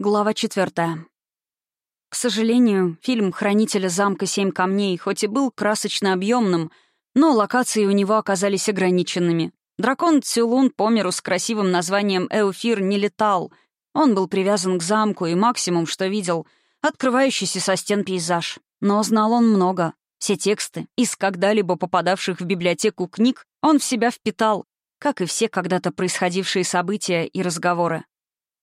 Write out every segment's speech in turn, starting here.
Глава четвертая. К сожалению, фильм «Хранителя замка Семь камней» хоть и был красочно объемным, но локации у него оказались ограниченными. Дракон Цюлун по миру с красивым названием Эуфир не летал. Он был привязан к замку, и максимум, что видел — открывающийся со стен пейзаж. Но знал он много. Все тексты из когда-либо попадавших в библиотеку книг он в себя впитал, как и все когда-то происходившие события и разговоры.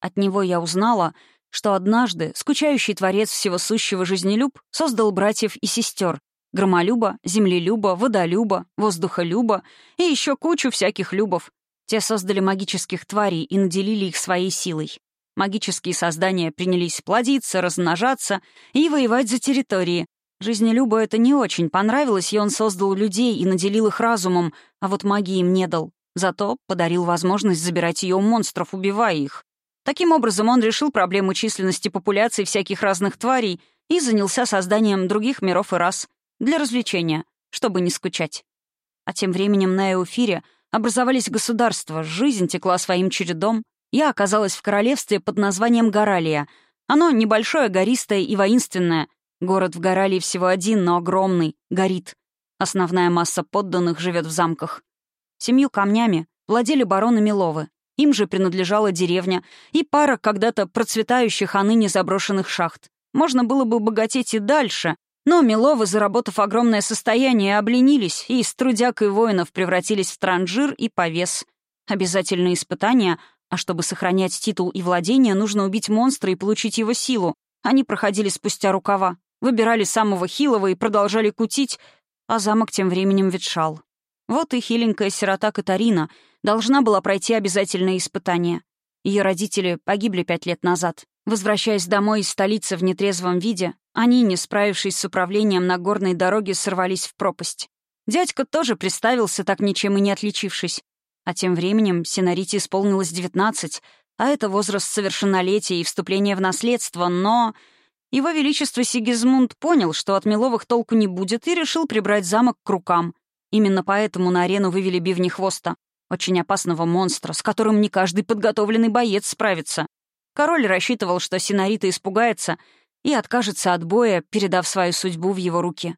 От него я узнала, что однажды скучающий творец всего сущего жизнелюб создал братьев и сестер Громолюба, Землелюба, Водолюба, Воздухолюба и еще кучу всяких любов. Те создали магических тварей и наделили их своей силой. Магические создания принялись плодиться, размножаться и воевать за территории. Жизнелюбу это не очень понравилось, и он создал людей и наделил их разумом, а вот магии им не дал. Зато подарил возможность забирать ее у монстров, убивая их. Таким образом, он решил проблему численности популяции всяких разных тварей и занялся созданием других миров и рас для развлечения, чтобы не скучать. А тем временем на Эуфире образовались государства, жизнь текла своим чередом. Я оказалась в королевстве под названием Горалия. Оно небольшое, гористое и воинственное. Город в Горалии всего один, но огромный, горит. Основная масса подданных живет в замках. Семью камнями владели бароны Миловы. Им же принадлежала деревня и пара когда-то процветающих, а ныне заброшенных шахт. Можно было бы богатеть и дальше, но Миловы, заработав огромное состояние, обленились и из трудяг и воинов превратились в транжир и повес. Обязательные испытания, а чтобы сохранять титул и владение, нужно убить монстра и получить его силу. Они проходили спустя рукава, выбирали самого хилого и продолжали кутить, а замок тем временем ветшал. Вот и хиленькая сирота Катарина должна была пройти обязательное испытание. Ее родители погибли пять лет назад. Возвращаясь домой из столицы в нетрезвом виде, они, не справившись с управлением на горной дороге, сорвались в пропасть. Дядька тоже представился, так ничем и не отличившись. А тем временем Синарите исполнилось 19, а это возраст совершеннолетия и вступления в наследство, но... Его Величество Сигизмунд понял, что от Миловых толку не будет, и решил прибрать замок к рукам. Именно поэтому на арену вывели бивни хвоста. Очень опасного монстра, с которым не каждый подготовленный боец справится. Король рассчитывал, что Синарита испугается и откажется от боя, передав свою судьбу в его руки.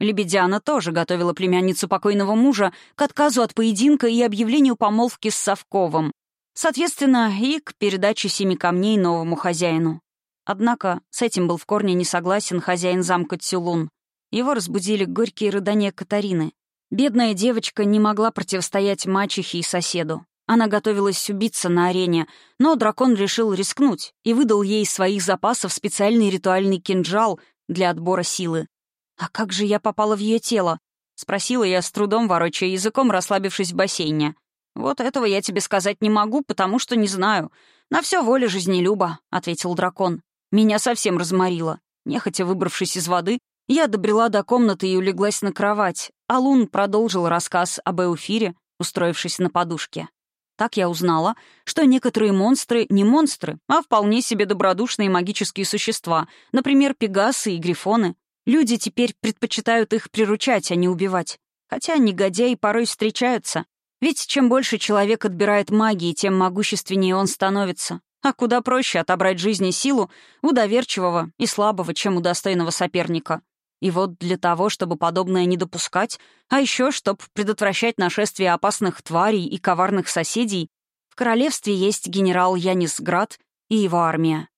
Лебедяна тоже готовила племянницу покойного мужа к отказу от поединка и объявлению помолвки с Совковым. Соответственно, и к передаче семи камней новому хозяину. Однако с этим был в корне не согласен хозяин замка Тюлун. Его разбудили горькие рыдания Катарины. Бедная девочка не могла противостоять мачехе и соседу. Она готовилась убиться на арене, но дракон решил рискнуть и выдал ей из своих запасов специальный ритуальный кинжал для отбора силы. «А как же я попала в ее тело?» — спросила я с трудом, ворочая языком, расслабившись в бассейне. «Вот этого я тебе сказать не могу, потому что не знаю. На все воля жизнелюба», — ответил дракон. Меня совсем разморило. Нехотя выбравшись из воды, я добрела до комнаты и улеглась на кровать, а Лун продолжил рассказ об Эуфире, устроившись на подушке. Так я узнала, что некоторые монстры не монстры, а вполне себе добродушные магические существа, например, пегасы и грифоны. Люди теперь предпочитают их приручать, а не убивать. Хотя негодяи порой встречаются. Ведь чем больше человек отбирает магии, тем могущественнее он становится. А куда проще отобрать жизнь силу у доверчивого и слабого, чем у достойного соперника. И вот для того, чтобы подобное не допускать, а еще чтобы предотвращать нашествие опасных тварей и коварных соседей, в королевстве есть генерал Янис Град и его армия.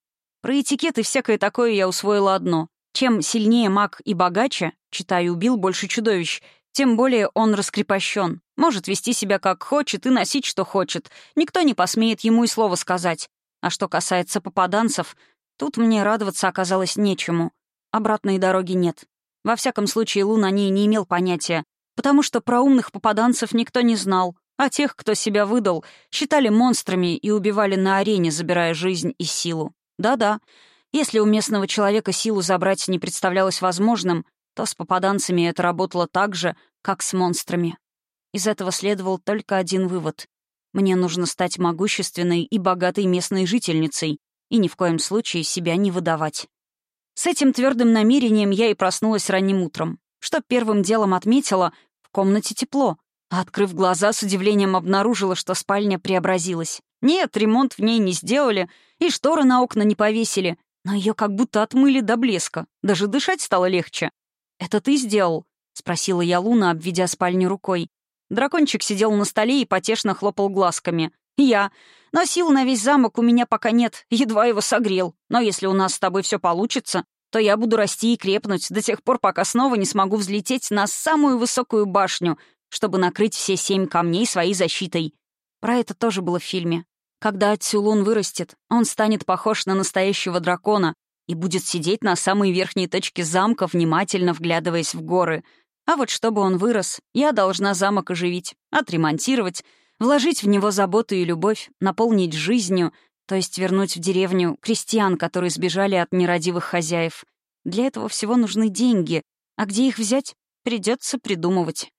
Про этикет и всякое такое я усвоила одно. Чем сильнее маг и богаче, читаю, убил больше чудовищ, тем более он раскрепощен, может вести себя как хочет и носить что хочет. Никто не посмеет ему и слова сказать. А что касается попаданцев, тут мне радоваться оказалось нечему. Обратной дороги нет. Во всяком случае, Лун о ней не имел понятия, потому что про умных попаданцев никто не знал, а тех, кто себя выдал, считали монстрами и убивали на арене, забирая жизнь и силу. Да-да, если у местного человека силу забрать не представлялось возможным, то с попаданцами это работало так же, как с монстрами. Из этого следовал только один вывод. Мне нужно стать могущественной и богатой местной жительницей и ни в коем случае себя не выдавать. С этим твердым намерением я и проснулась ранним утром. Что первым делом отметила — в комнате тепло. А открыв глаза, с удивлением обнаружила, что спальня преобразилась. Нет, ремонт в ней не сделали, и шторы на окна не повесили, но ее как будто отмыли до блеска, даже дышать стало легче. «Это ты сделал?» — спросила я Луна, обведя спальню рукой. Дракончик сидел на столе и потешно хлопал глазками. «Я. Но сил на весь замок у меня пока нет, едва его согрел. Но если у нас с тобой все получится, то я буду расти и крепнуть до тех пор, пока снова не смогу взлететь на самую высокую башню, чтобы накрыть все семь камней своей защитой. Про это тоже было в фильме. Когда Цюлун вырастет, он станет похож на настоящего дракона и будет сидеть на самой верхней точке замка, внимательно вглядываясь в горы. А вот чтобы он вырос, я должна замок оживить, отремонтировать, вложить в него заботу и любовь, наполнить жизнью — то есть вернуть в деревню крестьян, которые сбежали от нерадивых хозяев. Для этого всего нужны деньги. А где их взять, придется придумывать.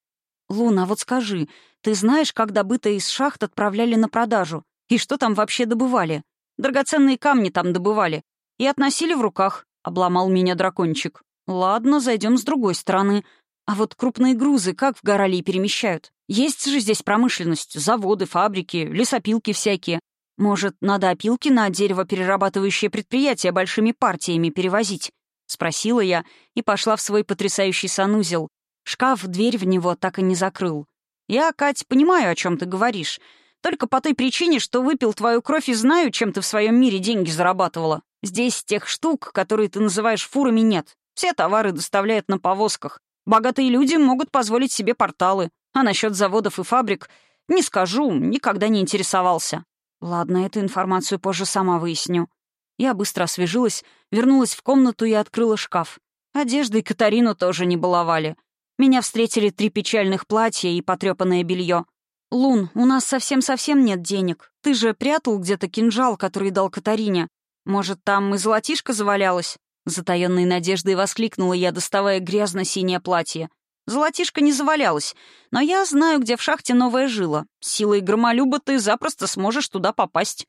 «Луна, вот скажи, ты знаешь, как добытое из шахт отправляли на продажу? И что там вообще добывали? Драгоценные камни там добывали. И относили в руках», — обломал меня дракончик. «Ладно, зайдем с другой стороны. А вот крупные грузы как в Горалии перемещают? Есть же здесь промышленность, заводы, фабрики, лесопилки всякие. «Может, надо опилки на деревоперерабатывающее предприятие большими партиями перевозить?» — спросила я и пошла в свой потрясающий санузел. Шкаф дверь в него так и не закрыл. «Я, Кать, понимаю, о чем ты говоришь. Только по той причине, что выпил твою кровь и знаю, чем ты в своем мире деньги зарабатывала. Здесь тех штук, которые ты называешь фурами, нет. Все товары доставляют на повозках. Богатые люди могут позволить себе порталы. А насчет заводов и фабрик не скажу, никогда не интересовался. Ладно, эту информацию позже сама выясню. Я быстро освежилась, вернулась в комнату и открыла шкаф. Одеждой Катарину тоже не баловали. Меня встретили три печальных платья и потрепанное белье. «Лун, у нас совсем-совсем нет денег. Ты же прятал где-то кинжал, который дал Катарине. Может, там и золотишко завалялось?» Затаённой надеждой воскликнула я, доставая грязно-синее платье. Золотишко не завалялось, но я знаю, где в шахте новая жила. Силой громолюба ты запросто сможешь туда попасть.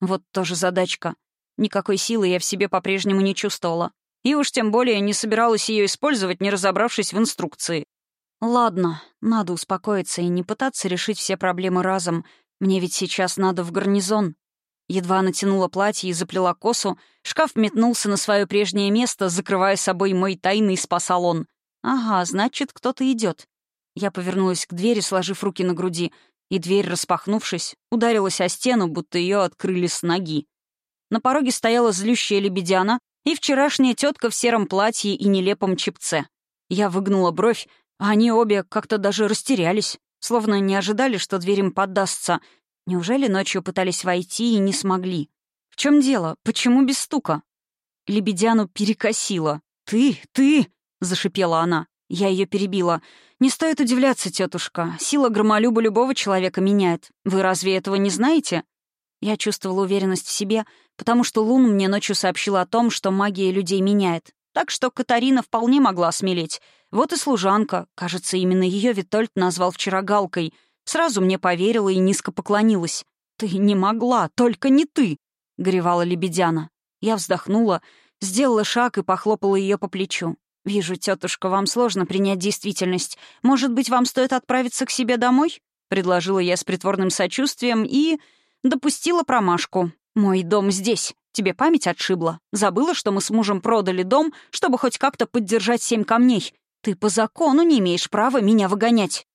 Вот тоже задачка. Никакой силы я в себе по-прежнему не чувствовала. И уж тем более не собиралась ее использовать, не разобравшись в инструкции. Ладно, надо успокоиться и не пытаться решить все проблемы разом. Мне ведь сейчас надо в гарнизон. Едва натянула платье и заплела косу, шкаф метнулся на свое прежнее место, закрывая собой мой тайный спа-салон. «Ага, значит, кто-то идет. Я повернулась к двери, сложив руки на груди, и дверь, распахнувшись, ударилась о стену, будто ее открыли с ноги. На пороге стояла злющая лебедяна и вчерашняя тетка в сером платье и нелепом чепце. Я выгнула бровь, а они обе как-то даже растерялись, словно не ожидали, что дверь им поддастся. Неужели ночью пытались войти и не смогли? В чем дело? Почему без стука? Лебедяну перекосило. «Ты, ты!» зашипела она. Я ее перебила. «Не стоит удивляться, тетушка. Сила громолюба любого человека меняет. Вы разве этого не знаете?» Я чувствовала уверенность в себе, потому что Лун мне ночью сообщила о том, что магия людей меняет. Так что Катарина вполне могла осмелеть. Вот и служанка, кажется, именно ее Витольд назвал вчера Галкой, сразу мне поверила и низко поклонилась. «Ты не могла, только не ты!» — горевала Лебедяна. Я вздохнула, сделала шаг и похлопала ее по плечу. «Вижу, тетушка, вам сложно принять действительность. Может быть, вам стоит отправиться к себе домой?» — предложила я с притворным сочувствием и... допустила промашку. «Мой дом здесь. Тебе память отшибла? Забыла, что мы с мужем продали дом, чтобы хоть как-то поддержать семь камней? Ты по закону не имеешь права меня выгонять».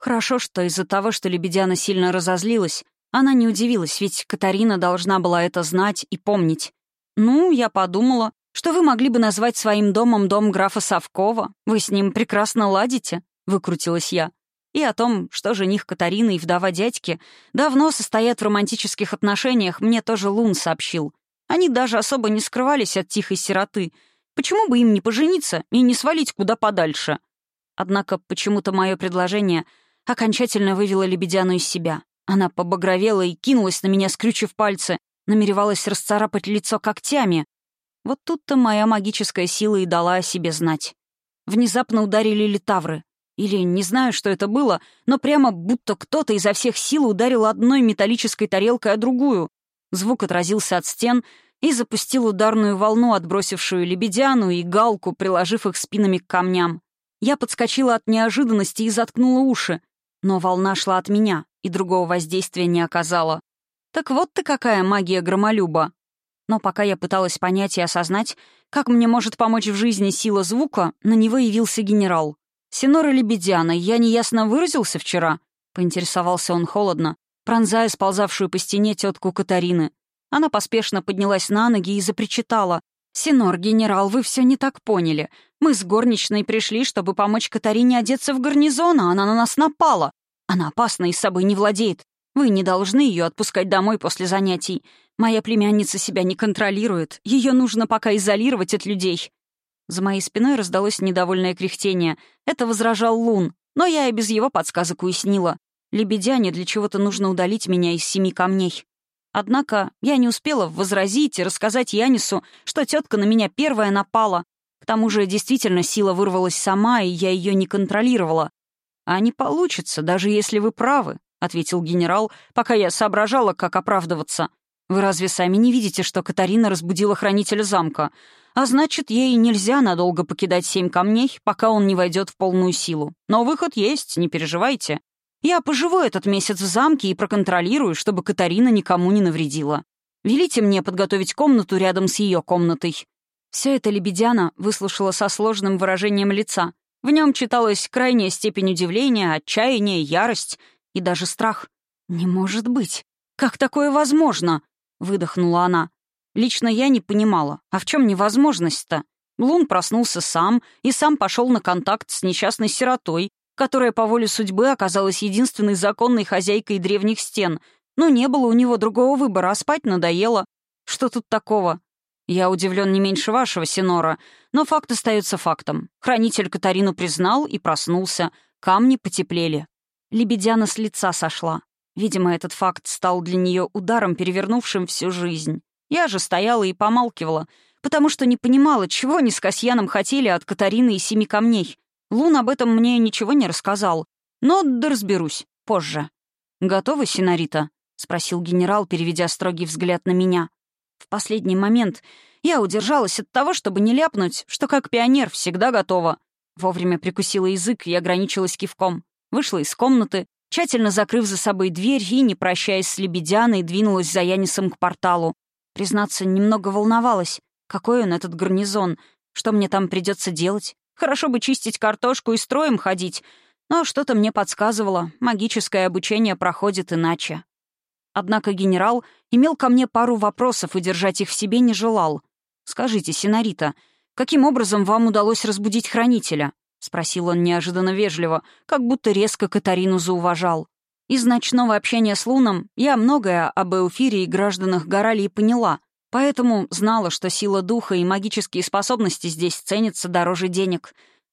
Хорошо, что из-за того, что Лебедяна сильно разозлилась, она не удивилась, ведь Катарина должна была это знать и помнить. Ну, я подумала, что вы могли бы назвать своим домом дом графа Савкова. Вы с ним прекрасно ладите», — выкрутилась я. И о том, что жених Катарины и вдова дядьки давно состоят в романтических отношениях, мне тоже Лун сообщил. Они даже особо не скрывались от тихой сироты. Почему бы им не пожениться и не свалить куда подальше? Однако почему-то мое предложение окончательно вывело Лебедяну из себя. Она побагровела и кинулась на меня, скрючив пальцы, намеревалась расцарапать лицо когтями. Вот тут-то моя магическая сила и дала о себе знать. Внезапно ударили литавры. Или не знаю, что это было, но прямо будто кто-то изо всех сил ударил одной металлической тарелкой о другую. Звук отразился от стен и запустил ударную волну, отбросившую лебедяну и галку, приложив их спинами к камням. Я подскочила от неожиданности и заткнула уши. Но волна шла от меня, и другого воздействия не оказала. «Так вот ты какая магия громолюба!» Но пока я пыталась понять и осознать, как мне может помочь в жизни сила звука, на него явился генерал. «Синора Лебедяна, я неясно выразился вчера?» — поинтересовался он холодно, пронзая сползавшую по стене тетку Катарины. Она поспешно поднялась на ноги и запричитала. «Синор, генерал, вы все не так поняли. Мы с горничной пришли, чтобы помочь Катарине одеться в гарнизон, а она на нас напала. Она опасна и с собой не владеет. Вы не должны ее отпускать домой после занятий. Моя племянница себя не контролирует. Ее нужно пока изолировать от людей». За моей спиной раздалось недовольное кряхтение. Это возражал Лун, но я и без его подсказок уяснила. Лебедяне для чего-то нужно удалить меня из семи камней. Однако я не успела возразить и рассказать Янису, что тетка на меня первая напала. К тому же действительно сила вырвалась сама, и я ее не контролировала. «А не получится, даже если вы правы», — ответил генерал, пока я соображала, как оправдываться. «Вы разве сами не видите, что Катарина разбудила хранителя замка? А значит, ей нельзя надолго покидать семь камней, пока он не войдет в полную силу. Но выход есть, не переживайте. Я поживу этот месяц в замке и проконтролирую, чтобы Катарина никому не навредила. Велите мне подготовить комнату рядом с ее комнатой». Все это Лебедяна выслушала со сложным выражением лица. В нем читалась крайняя степень удивления, отчаяния, ярость и даже страх. «Не может быть! Как такое возможно?» — выдохнула она. Лично я не понимала, а в чем невозможность-то? Лун проснулся сам и сам пошел на контакт с несчастной сиротой, которая по воле судьбы оказалась единственной законной хозяйкой древних стен. Но не было у него другого выбора, а спать надоело. Что тут такого? Я удивлен не меньше вашего, Синора, но факт остается фактом. Хранитель Катарину признал и проснулся. Камни потеплели. Лебедяна с лица сошла. Видимо, этот факт стал для нее ударом, перевернувшим всю жизнь. Я же стояла и помалкивала, потому что не понимала, чего они с Касьяном хотели от Катарины и Семи Камней. Лун об этом мне ничего не рассказал. Но да разберусь. Позже. «Готовы, Синарита?» — спросил генерал, переведя строгий взгляд на меня. В последний момент я удержалась от того, чтобы не ляпнуть, что как пионер всегда готова. Вовремя прикусила язык и ограничилась кивком. Вышла из комнаты, тщательно закрыв за собой дверь и, не прощаясь с Лебедяной, двинулась за Янисом к порталу. Признаться, немного волновалась. Какой он, этот гарнизон? Что мне там придется делать? Хорошо бы чистить картошку и строем ходить, но что-то мне подсказывало, магическое обучение проходит иначе. Однако генерал имел ко мне пару вопросов и держать их в себе не желал. «Скажите, Синарита, каким образом вам удалось разбудить хранителя?» — спросил он неожиданно вежливо, как будто резко Катарину зауважал. Из ночного общения с Луном я многое об Эуфире и гражданах Горалии поняла, Поэтому знала, что сила духа и магические способности здесь ценятся дороже денег.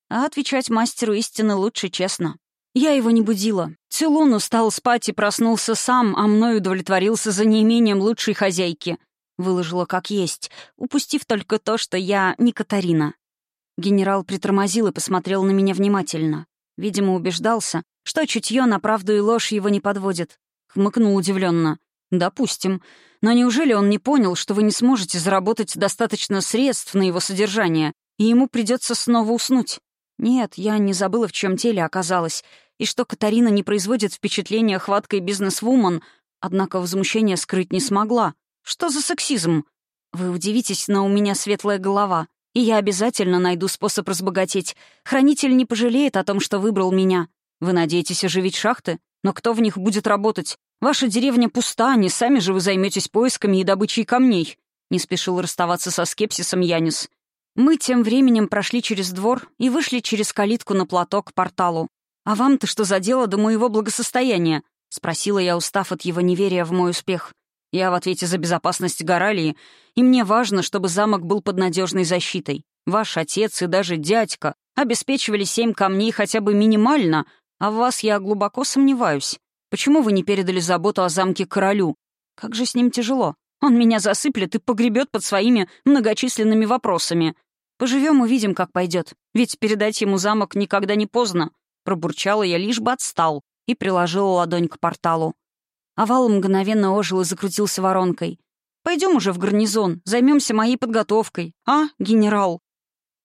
А отвечать мастеру истины лучше честно. Я его не будила. Целун устал спать и проснулся сам, а мной удовлетворился за неимением лучшей хозяйки. Выложила как есть, упустив только то, что я не Катарина. Генерал притормозил и посмотрел на меня внимательно. Видимо, убеждался, что чутье на правду и ложь его не подводит. Хмыкнул удивленно. «Допустим. Но неужели он не понял, что вы не сможете заработать достаточно средств на его содержание, и ему придется снова уснуть? Нет, я не забыла, в чем теле оказалась, и что Катарина не производит впечатления хваткой бизнес-вумен, однако возмущение скрыть не смогла. Что за сексизм? Вы удивитесь, но у меня светлая голова, и я обязательно найду способ разбогатеть. Хранитель не пожалеет о том, что выбрал меня. Вы надеетесь оживить шахты? Но кто в них будет работать? Ваша деревня пуста, не сами же вы займетесь поисками и добычей камней», — не спешил расставаться со скепсисом Янис. Мы тем временем прошли через двор и вышли через калитку на платок к порталу. «А вам-то что за дело до моего благосостояния?» — спросила я, устав от его неверия в мой успех. «Я в ответе за безопасность Горалии, и мне важно, чтобы замок был под надежной защитой. Ваш отец и даже дядька обеспечивали семь камней хотя бы минимально, а в вас я глубоко сомневаюсь. Почему вы не передали заботу о замке королю? Как же с ним тяжело. Он меня засыплет и погребет под своими многочисленными вопросами. Поживем, увидим, как пойдет. Ведь передать ему замок никогда не поздно. Пробурчала я, лишь бы отстал, и приложила ладонь к порталу. Овал мгновенно ожил и закрутился воронкой. Пойдем уже в гарнизон, займемся моей подготовкой. А, генерал?